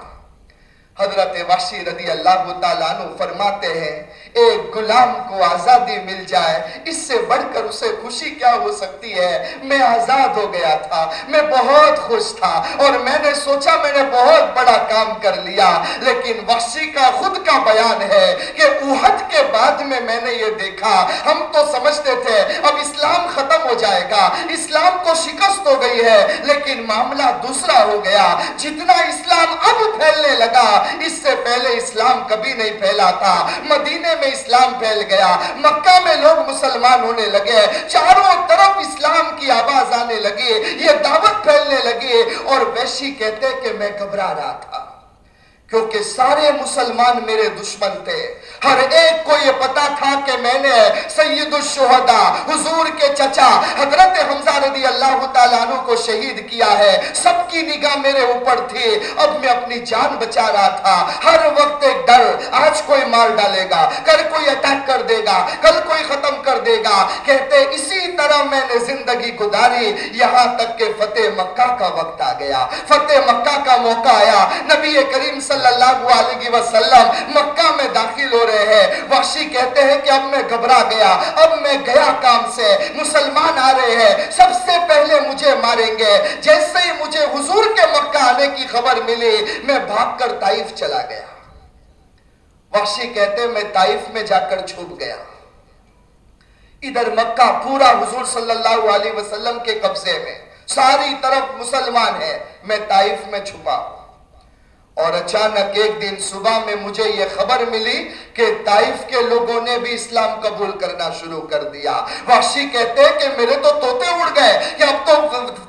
حضرت وحشی رضی اللہ تعالیٰ فرماتے ہیں ایک غلام کو آزادی مل جائے، اس سے بڑھ کر اسے خوشی کیا ہو سکتی ہے؟ میں آزاد ہو گیا تھا، میں بہت خوش تھا اور میں نے سوچا میں نے بہت بڑا کام کر لیا۔ لیکن وحشی کا خود کا بیان ہے کہ اوہد کے بعد میں میں نے یہ دیکھا۔ ہم تو سمجھتے تھے، اب اسلام ختم ہو جائے گا، اسلام کو شکست ہو گئی ہے، لیکن معاملہ دوسرا ہو گیا۔ جتنا اسلام اب پھیلنے لگا اس سے پہلے اسلام کبھی نہیں پھیلا تھا مدینے میں اسلام پھیل گیا۔ مکہ میں لوگ مسلمان ہونے لگے۔ چاروں طرف اسلام کی آواز آنے لگی۔ یہ دعوت پھیلنے لگی اور ویشی کہتے کہ میں گھبرا رہا تھا۔ کیونکہ سارے مسلمان میرے دشمن تھے۔ ہر ایک کو یہ پتا تھا کہ میں نے سید الشہدہ حضور کے چچا حضرت حمزہ رضی اللہ تعالیٰ عنہ کو شہید کیا ہے۔ سب کی نگاہ میرے اوپر تھی۔ اب میں اپنی جان بچا رہا تھا۔ ہر وقت ایک ڈر، آج کوئی مار ڈالے گا، کل کوئی اٹیک کر دے گا، کل کوئی ختم کر دے گا۔ کہتے اسی طرح میں نے زندگی گزاری۔ یہاں تک کہ فتح مکہ کا وقت آ گیا۔ فتح مکہ کا موقع آیا۔ نبی کریم صلی صلی اللہ علیہ وسلم مکہ میں داخل ہو رہے ہیں۔ وحشی کہتے ہیں کہ اب میں گھبرا گیا، اب میں گیا کام سے۔ مسلمان آ رہے ہیں، سب سے پہلے مجھے ماریں گے۔ جیسے ہی مجھے حضور کے مکہ آنے کی خبر ملی، میں بھاگ کر تائف چلا گیا۔ وحشی کہتے ہیں، میں تائف میں جا کر چھوپ گیا۔ ادھر مکہ پورا حضور صلی اللہ علیہ وسلم کے قبضے میں، ساری طرف مسلمان ہے میں تائف میں چھپا۔ ہوں اور اچانک ایک دن صبح میں مجھے یہ خبر ملی کہ طائف کے لوگوں نے بھی اسلام قبول کرنا شروع کر دیا۔ وحشی کہتے ہیں کہ میرے تو توتے اڑ گئے، کہ اب تو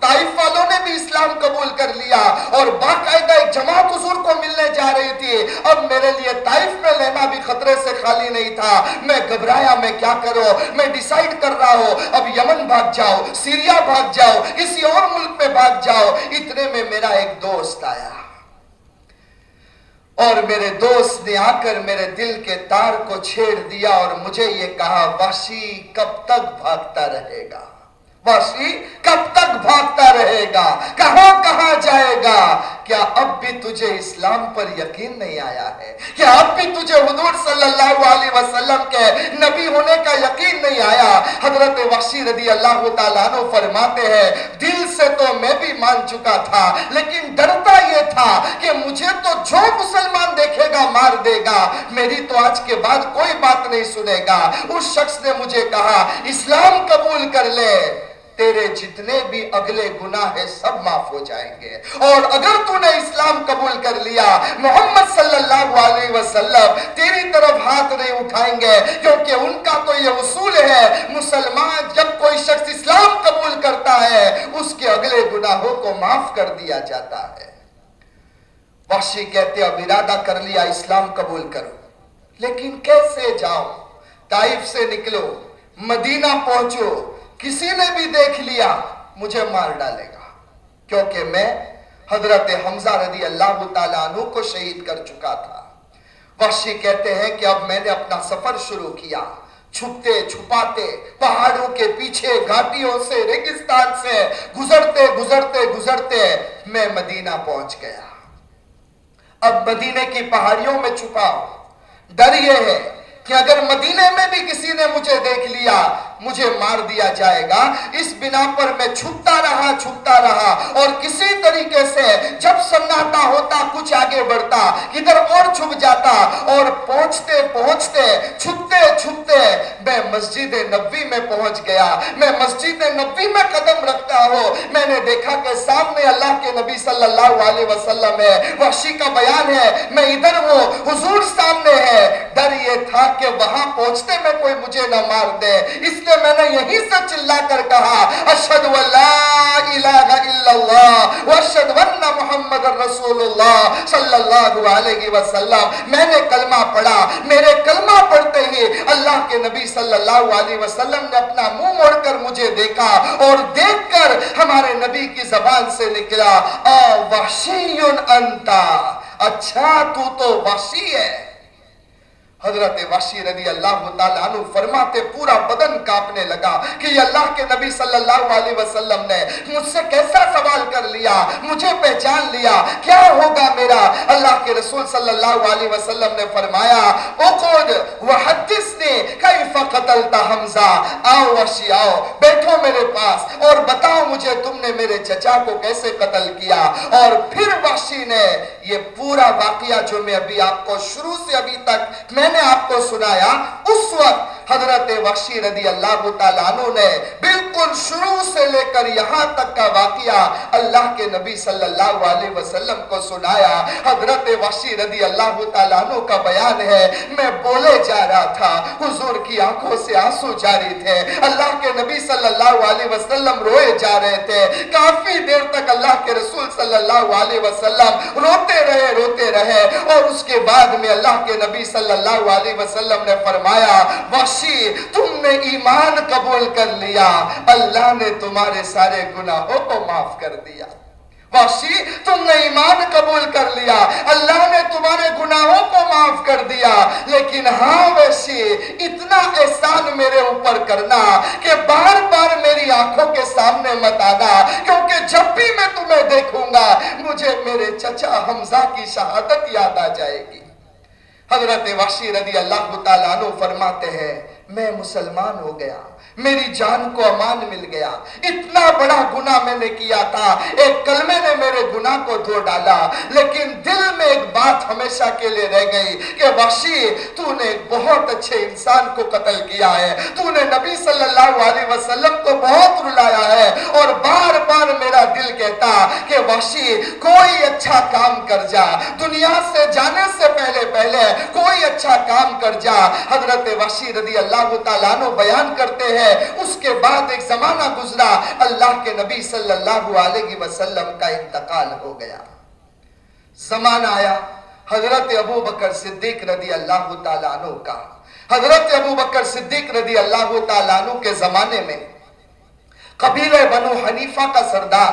طائف والوں نے بھی اسلام قبول کر لیا اور باقاعدہ ایک جماعت حضور کو ملنے جا رہی تھی۔ اب میرے لیے طائف میں لینا بھی خطرے سے خالی نہیں تھا۔ میں گھبرایا، میں کیا کرو؟ میں ڈیسائیڈ کر رہا ہوں۔ اب یمن بھاگ جاؤ، سیریا بھاگ جاؤ، کسی اور ملک میں بھاگ جاؤ۔ اتنے میں میرا ایک دوست آیا۔ اور میرے دوست نے آ کر میرے دل کے تار کو چھیڑ دیا اور مجھے یہ کہا واشی کب تک بھاگتا رہے گا؟ واشی کب تک بھاگتا رہے گا؟ کہاں کہاں جائے گا؟ کیا اب بھی تجھے اسلام پر یقین نہیں آیا ہے؟ کیا اب بھی تجھے حضور صلی اللہ علیہ وسلم کے نبی ہونے کا یقین نہیں آیا؟ حضرت وحشی رضی اللہ تعالیٰ عنہ فرماتے ہیں، دل سے تو میں بھی مان چکا تھا، لیکن ڈرتا یہ تھا کہ مجھے تو جو مسلمان دیکھے گا مار دے گا۔ میری تو آج کے بعد کوئی بات نہیں سنے گا۔ اس شخص نے مجھے کہا، اسلام قبول کر لے۔ تیرے جتنے بھی اگلے گناہ ہے سب معاف ہو جائیں گے۔ اور اگر تو نے اسلام قبول کر لیا، محمد صلی اللہ علیہ وسلم تیری طرف ہاتھ نہیں اٹھائیں گے، کیونکہ ان کا تو یہ اصول ہے، مسلمان جب کوئی شخص اسلام قبول کرتا ہے، اس کے اگلے گناہوں کو معاف کر دیا جاتا ہے۔ وحشی کہتے اب ارادہ کر لیا اسلام قبول کرو۔ لیکن کیسے جاؤ؟ تائف سے نکلو، مدینہ پہنچو کسی نے بھی دیکھ لیا، مجھے مار ڈالے گا۔ کیونکہ میں حضرت حمزہ رضی اللہ تعالیٰ عنہ کو شہید کر چکا تھا۔ وحشی کہتے ہیں کہ اب میں نے اپنا سفر شروع کیا۔ چھپتے، چھپاتے، پہاڑوں کے پیچھے، گھاٹیوں سے، ریگستان سے، گزرتے گزرتے گزرتے میں مدینہ پہنچ گیا۔ اب مدینہ کی پہاڑیوں میں چھپا ہوں ڈر یہ ہے کہ اگر مدینے میں بھی کسی نے مجھے دیکھ لیا مجھے مار دیا جائے گا۔ اس بنا پر میں چھپتا رہا چھپتا رہا۔ اور کسی طریقے سے جب سناٹا ہوتا، کچھ آگے بڑھتا، ادھر اور چھپ جاتا۔ اور پہنچتے پہنچتے، چھپتے چھپتے میں مسجد نبی میں پہنچ گیا۔ میں مسجد نبی میں قدم رکھتا ہوں۔ میں نے دیکھا کہ سامنے اللہ کے نبی صلی اللہ علیہ وسلم ہے۔ وحشی کا بیان ہے۔ میں ادھر ہوں، حضور سامنے ہے۔ ڈر یہ تھا کہ وہاں پہنچتے میں کوئی مجھے نہ مار دے۔ اس لیے میں نے یہیں سے چلا کر کہا، اشہد واللہ الہ الا اللہ واشہد ون محمد رسول اللہ صلی اللہ علیہ وسلم۔ میں نے کلمہ پڑھا۔ میرے کلمہ پڑھتے ہی اللہ کے نبی صلی اللہ علیہ وسلم نے اپنا منہ موڑ کر مجھے دیکھا اور دیکھ کر ہمارے نبی کی زبان سے نکلا، آ وحشی انتا۔ اچھا تو تو وحشی ہے۔ حضرت واشی رضی اللہ تعالیٰ عنہ فرماتے پورا بدن کاپنے لگا کہ یہ اللہ کے نبی صلی اللہ علیہ وسلم نے مجھ سے کیسا سوال کر لیا، مجھے پہچان لیا، کیا ہوگا میرا؟ اللہ کے رسول صلی اللہ علیہ وسلم نے فرمایا اقود وحدثنی کیف قتلتا حمزہ۔ آؤ واشی آؤ، بیٹھو میرے پاس اور بتاؤ مجھے تم نے میرے چچا کو کیسے قتل کیا۔ اور پھر واشی نے یہ پورا واقعہ جو میں ابھی آپ کو شروع سے ابھی تک میں نے آپ کو سنایا اس وقت حضرت وحشی رضی اللہ تعالیٰ عنہ نے بالکل شروع سے لے کر یہاں تک کا واقعہ اللہ کے نبی صلی اللہ علیہ وسلم کو سنایا۔ حضرت وحشی رضی اللہ تعالیٰ عنہ کا بیان ہے، میں بولے جا رہا تھا، حضور کی آنکھوں سے آنسو جاری تھے۔ اللہ کے نبی صلی اللہ علیہ وسلم روئے جا رہے تھے۔ کافی دیر تک اللہ کے رسول صلی اللہ علیہ وسلم روتے رہے روتے رہے۔ اور اس کے بعد میں اللہ کے نبی صلی اللہ علیہ وسلم نے فرمایا، وحشی وحشی تم نے ایمان قبول کر لیا۔ اللہ نے تمہارے سارے گناہوں کو معاف کر دیا۔ وحشی تم نے ایمان قبول کر لیا۔ اللہ نے تمہارے گناہوں کو معاف کر دیا۔ لیکن ہاں ویسی اتنا احسان میرے اوپر کرنا کہ بار بار میری آنکھوں کے سامنے مت آنا، کیونکہ جب بھی میں تمہیں دیکھوں گا، مجھے میرے چچا حمزہ کی شہادت یاد آ جائے گی۔ حضرت وحشی رضی اللہ تعالیٰ عنہ فرماتے ہیں میں مسلمان ہو گیا۔ میری جان کو امان مل گیا۔ اتنا بڑا گناہ میں نے کیا تھا۔ ایک کلمے نے میرے گناہ کو دھو ڈالا۔ لیکن دل میں ایک بات ہمیشہ کے لیے رہ گئی کہ وحشی، تو نے ایک بہت اچھے انسان کو قتل کیا ہے۔ تو نے نبی صلی اللہ علیہ وسلم کو بہت رلایا ہے۔ اور بار بار میرا دل کہتا کہ وحشی، کوئی اچھا کام کر جا۔ دنیا سے جانے سے پہلے پہلے کوئی اچھا کام کر جا۔ حضرت وحشی رضی اللہ تعالیٰ بیان کرتے ہیں ہے اس کے بعد ایک زمانہ گزرا، اللہ کے نبی صلی اللہ علیہ وسلم کا انتقال ہو گیا۔ زمانہ آیا، حضرت ابو بکر صدیق رضی اللہ تعالیٰ عنہ کا۔ حضرت ابو بکر صدیق رضی اللہ تعالیٰ عنہ کے زمانے میں قبیل بنو حنیفہ کا سردار،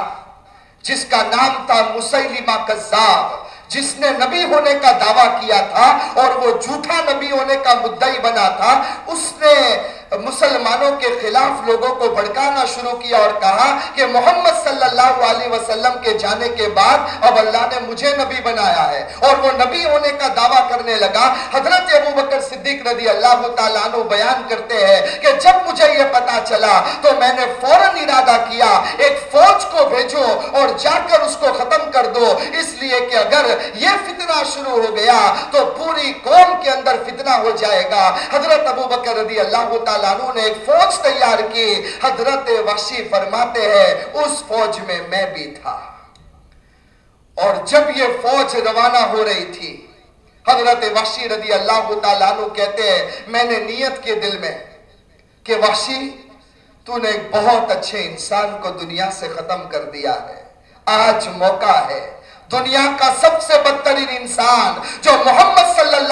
جس کا نام تھا مسیلمہ قذاب جس نے نبی ہونے کا دعویٰ کیا تھا اور وہ جھوٹا نبی ہونے کا مدعی بنا تھا، اس نے مسلمانوں کے خلاف لوگوں کو بھڑکانا شروع کیا اور کہا کہ محمد صلی اللہ علیہ وسلم کے جانے کے بعد اب اللہ نے مجھے نبی بنایا ہے۔ اور وہ نبی ہونے کا دعویٰ کرنے لگا۔ حضرت ابو بکر صدیق رضی اللہ تعالیٰ عنہ بیان کرتے ہیں کہ جب مجھے یہ پتا چلا تو میں نے فوراً ارادہ کیا، ایک فوج کو بھیجو اور جا کر اس کو ختم کر دو۔ اس لیے کہ اگر یہ فتنہ شروع ہو گیا تو پوری قوم کے اندر فتنہ ہو جائے گا۔ حضرت ابو بکر رضی اللہ تعالیٰ عنہ نے ایک فوج تیار کی۔ حضرت وحشی فرماتے ہیں، اس فوج میں میں بھی تھا۔ اور جب یہ فوج روانہ ہو رہی تھی، حضرت وحشی رضی اللہ تعالیٰ عنہ کہتے ہیں، میں نے نیت کے دل میں کہ وحشی، تو نے ایک بہت اچھے انسان کو دنیا سے ختم کر دیا ہے۔ آج موقع ہے۔ دنیا کا سب سے بدترین انسان جو محمد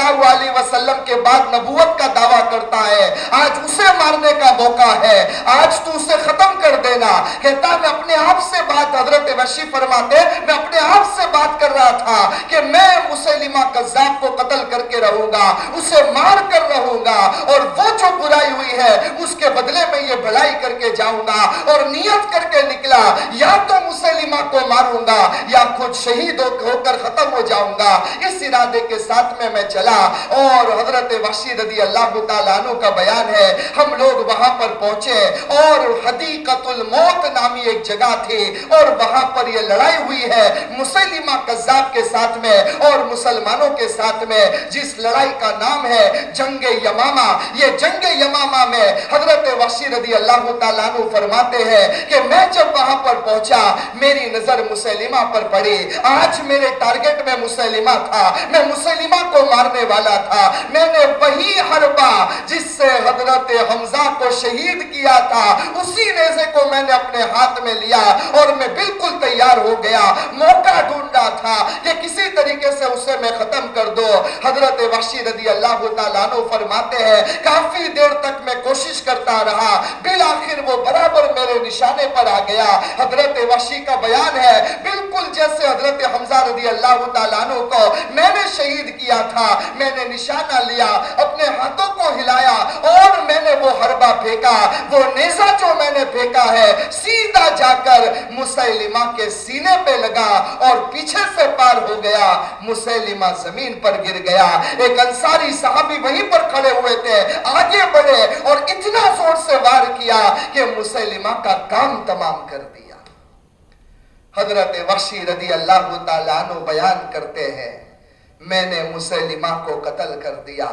اللہ علیہ وسلم کے بعد نبوت کا دعویٰ کرتا ہے۔ آج اسے مارنے کا موقع ہے۔ آج تو اسے ختم کر دینا۔ کہتا میں اپنے آپ سے بات حضرت وشی فرماتے، میں اپنے آپ سے بات کر رہا تھا کہ میں مسلمہ قذاب کو قتل کر کے رہوں گا، اسے مار کر رہوں گا، اور وہ جو برائی ہوئی ہے، اس کے بدلے میں یہ بھلائی کر کے جاؤں گا اور نیت کر کے نکلا۔ یا تو مسلمہ کو ماروں گا، یا خود شہید ہو کر ختم ہو جاؤں گا۔ اس ارادے کے ساتھ میں میں چلا اور حضرت وحشی رضی اللہ تعالیٰ عنہ کا بیان ہے، ہم لوگ وہاں پر پہنچے اور حدیقت الموت نامی ایک جگہ تھی اور وہاں پر یہ لڑائی ہوئی ہے مسلمہ قذاب کے ساتھ میں اور مسلمانوں کے ساتھ میں، جس لڑائی کا نام ہے جنگ یمامہ۔ یہ جنگ یمامہ میں حضرت وحشی رضی اللہ تعالیٰ عنہ فرماتے ہیں کہ میں جب وہاں پر پہنچا، میری نظر مسلمہ پر پڑی۔ آج میرے ٹارگٹ میں مسلمہ تھا، میں مسلمہ کو مارنے والا تھا۔ میں نے وہی حربہ جس سے حضرت حمزہ کو شہید کیا تھا، اسی نیزے کو میں نے اپنے ہاتھ میں لیا اور میں بالکل تیار ہو گیا۔ موقع ڈھونڈا تھا کہ کسی طریقے سے اسے میں ختم کر دو۔ حضرت وحشی رضی اللہ تعالیٰ عنہ فرماتے ہیں، کافی دیر تک میں کوشش کرتا رہا۔ بالآخر وہ برابر میرے نشانے پر آ گیا۔ حضرت وحشی کا بیان ہے بالکل جیسے حضرت حمزہ رضی اللہ تعالیٰ عنہ کو میں نے شہید کیا تھا، میں نے نشانہ لیا، اپنے ہاتھوں کو ہلایا اور میں نے وہ حربہ پھینکا۔ وہ نیزہ جو میں نے پھینکا ہے، سیدھا جا کر مسلمہ کے سینے پہ لگا اور پیچھے سے پار ہو گیا۔ مسلمہ زمین پر گر گیا۔ ایک انساری صحابی وہیں پر کھڑے ہوئے تھے، آگے بڑھے اور اتنا زور سے وار کیا کہ مسلمہ کا کام تمام کر دیا۔ حضرت وحشی رضی اللہ تعالیٰ عنہ بیان کرتے ہیں، میں نے مسلمہ کو قتل کر دیا۔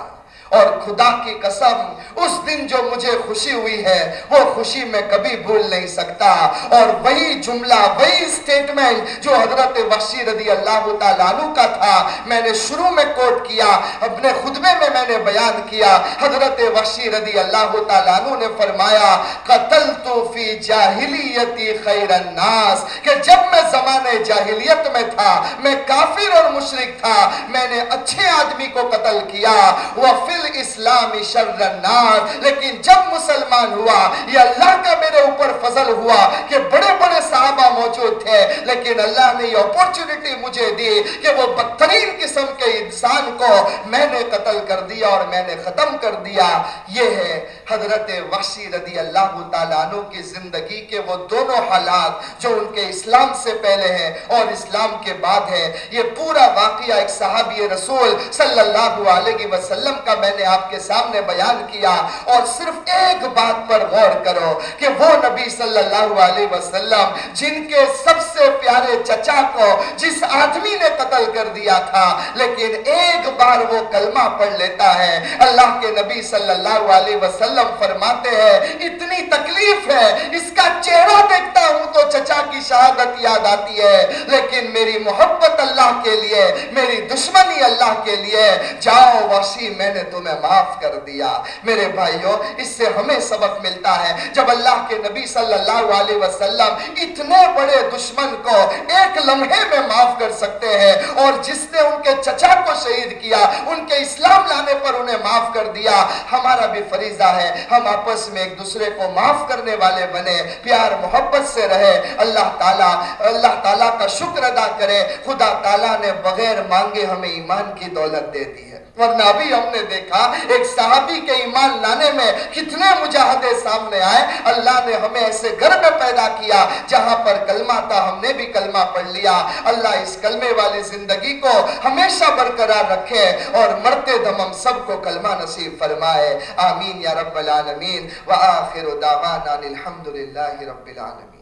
اور خدا کی قسم، اس دن جو مجھے خوشی ہوئی ہے، وہ خوشی میں کبھی بھول نہیں سکتا۔ اور وہی جملہ، وہی سٹیٹمنٹ جو حضرت وحشی رضی اللہ تعالیٰ عنہ کا تھا، میں نے شروع میں کوٹ کیا، اپنے خطبے میں میں نے بیان کیا۔ حضرت وحشی رضی اللہ تعالیٰ عنہ نے فرمایا قتلت فی جاہلیتی خیر الناس کہ جب میں زمانے جاہلیت میں تھا، میں کافر اور مشرک تھا، میں نے اچھے آدمی کو قتل کیا۔ وفی الاسلام شر النار لیکن جب مسلمان ہوا، یہ اللہ کا میرے اوپر فضل ہوا کہ بڑے بڑے صحابہ موجود تھے، لیکن اللہ نے یہ اپورچنٹی مجھے دی کہ وہ بدترین قسم کے انسان کو میں نے قتل کر دیا اور میں نے ختم کر دیا۔ یہ ہے حضرت وحشی رضی اللہ تعالیٰ عنہ کی زندگی کے وہ دونوں حالات جو ان کے اسلام سے پہلے ہیں اور اسلام کے بعد ہے یہ پورا واقعہ ایک صحابی رسول صلی اللہ علیہ وسلم کا میں میں نے آپ کے سامنے بیان کیا اور صرف ایک بات پر غور کرو کہ وہ نبی صلی اللہ علیہ وسلم جن کے سب سے پیارے چچا کو جس آدمی نے قتل کر دیا تھا، لیکن ایک بار وہ کلمہ پڑھ لیتا ہے، اللہ کے نبی صلی اللہ علیہ وسلم فرماتے ہیں، اتنی تکلیف ہے، اس کا چہرہ دیکھتا ہوں تو چچا کی شہادت یاد آتی ہے۔ لیکن میری محبت اللہ کے لیے، میری دشمنی اللہ کے لیے، جاؤ وحشی، میں نے تو تمہیں معاف کر دیا۔ میرے بھائیوں اس سے ہمیں سبق ملتا ہے جب اللہ کے نبی صلی اللہ علیہ وسلم اتنے بڑے دشمن کو ایک لمحے میں معاف کر سکتے ہیں اور جس نے ان کے چچا کو شہید کیا، ان کے اسلام لانے پر انہیں معاف کر دیا۔ ہمارا بھی فریضہ ہے، ہم آپس میں ایک دوسرے کو معاف کرنے والے بنے، پیار محبت سے رہے۔ اللہ تعالیٰ اللہ تعالیٰ کا شکر ادا کرے۔ خدا تعالیٰ نے بغیر مانگے ہمیں ایمان کی دولت دے دی ہے۔ ورنہ ابھی ہم نے دیکھا ایک صحابی کے ایمان لانے میں کتنے مجاہدے سامنے آئے۔ اللہ نے ہمیں ایسے گھر میں پیدا کیا جہاں پر کلمہ تھا، ہم نے بھی کلمہ پڑھ لیا۔ اللہ اس کلمے والی زندگی کو ہمیشہ برقرار رکھے اور مرتے دم ہم سب کو کلمہ نصیب فرمائے۔ آمین یا رب العالمین۔ وآخر دعوانا الحمدللہ رب العالمین۔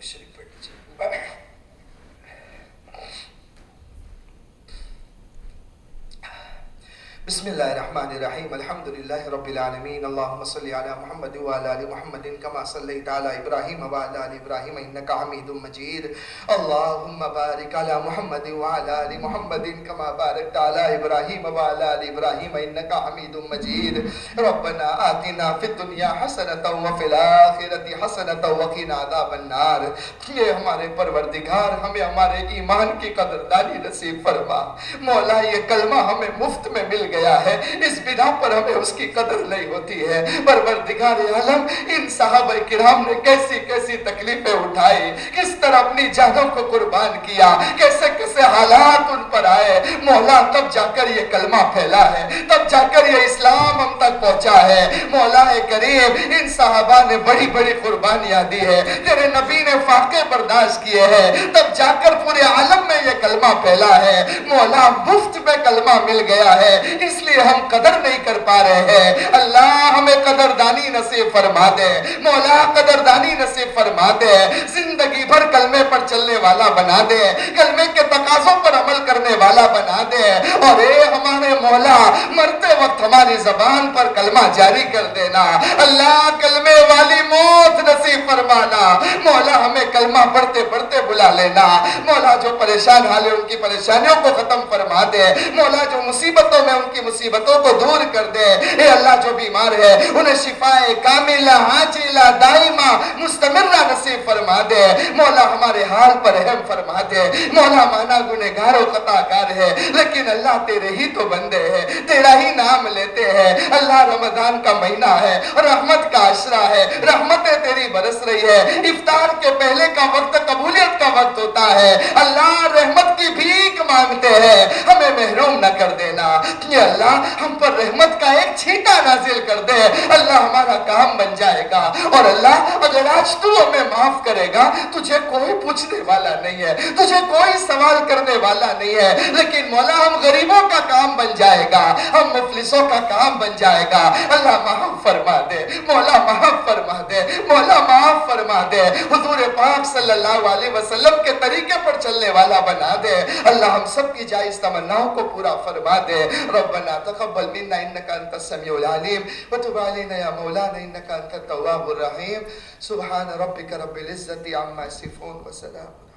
شریف پڑھ بسم الله الرحمن الرحيم الحمد لله رب العالمين اللهم صل على محمد وعلى ال محمد كما صليت على ابراهيم وعلى ال ابراهيم انك حميد مجيد اللهم بارك على محمد وعلى ال محمد كما باركت على ابراهيم وعلى ال ابراهيم انك حميد مجيد ربنا آتنا في الدنيا حسنه وفي الاخره حسنه وقنا عذاب النار یہ ہمارے پروردگار ہمیں ہمارے ایمان کی قدردانی نصیب فرما مولا یہ کلمہ ہمیں مفت میں مل گیا گیا ہے۔ اس بنا پر ہمیں اس کی قدر نہیں ہوتی ہے۔ پروردگار عالم، ان صحابہ کرام نے کیسی کیسی تکلیفیں اٹھائی، کس طرح اپنی جانوں کو قربان قربان کیا، کیسے کیسے حالات ان پر آئے۔ مولا، تب جا کر یہ کلمہ پھیلا ہے، تب جا کر یہ اسلام ہم تک پہنچا ہے۔ مولا کریم، ان صحابہ نے بڑی بڑی قربانیاں دی ہے تیرے نبی نے فاقے برداشت کیے ہیں۔ تب جا کر پورے عالم میں یہ کلمہ پھیلا ہے۔ مولا، مفت میں کلمہ مل گیا ہے۔ اس لیے ہم قدر نہیں کر پا رہے ہیں۔ اللہ ہمیں قدردانی نصیب فرما دے۔ مولا قدردانی نصیب فرما دے۔ زندگی بھر کلمے پر چلنے والا بنا دے۔ کلمے کے تقاضوں پر عمل کرنے والا بنا دے۔ اور اے ہمارے مولا، مرتے وقت ہماری زبان پر کلمہ جاری کر دینا۔ اللہ کلمے والی موت نصیب فرمانا۔ مولا، ہمیں کلمہ پڑھتے پڑھتے بلا لینا۔ مولا، جو پریشان حالے ان کی پریشانیوں کو ختم فرما دے۔ مولا، جو مصیبتوں میں، ان کی مصیبتوں کو دور کر دے۔ اے اللہ، جو بیمار ہے، انہیں شفائے کاملہ حاجلہ دائمہ، مستمرہ نصیب فرما دے۔ مولا، ہمارے حال پر رحم فرما دے۔ مولا مانا گنہگار و خطا کار ہے۔ لیکن اللہ تیرے ہی تو بندے ہیں۔ تیرا ہی نام لیتے ہیں۔ اللہ رمضان کا مہینہ ہے رحمت کا عشرہ ہے۔ رحمتیں تیری برس رہی ہے۔ افطار کے پہلے کا وقت قبولیت کا وقت ہوتا ہے۔ اللہ رحمت کی بھیک مانگتے ہیں۔ ہمیں محروم نہ کر دینا۔ کہ اللہ ہم پر رحمت کا ایک چھیٹا نازل کر دے۔ اللہ ہمارا کام بن جائے گا۔ اور اللہ اگر آج تو ہمیں معاف کرے گا، تجھے کوئی پوچھنے والا نہیں ہے۔ تجھے کوئی سوال کرنے والا نہیں ہے۔ لیکن مولا، ہم غریبوں کا کام بن جائے گا، ہم مفلسوں کا کام بن جائے گا۔ اللہ معاف فرما دے، مولا معاف فرما دے، مولا معاف فرما دے۔ حضور پاک صلی اللہ علیہ وسلم کے طریقے پر چلنے والا بنا دے۔ اللہ ہم سب کی جائز تمناؤں کو پورا فرما دے۔ ربنا تقبل منا انك انت السميع العليم وتب علينا يا مولانا انك انت التواب الرحيم سبحان ربك رب العزه عما يصفون وسلام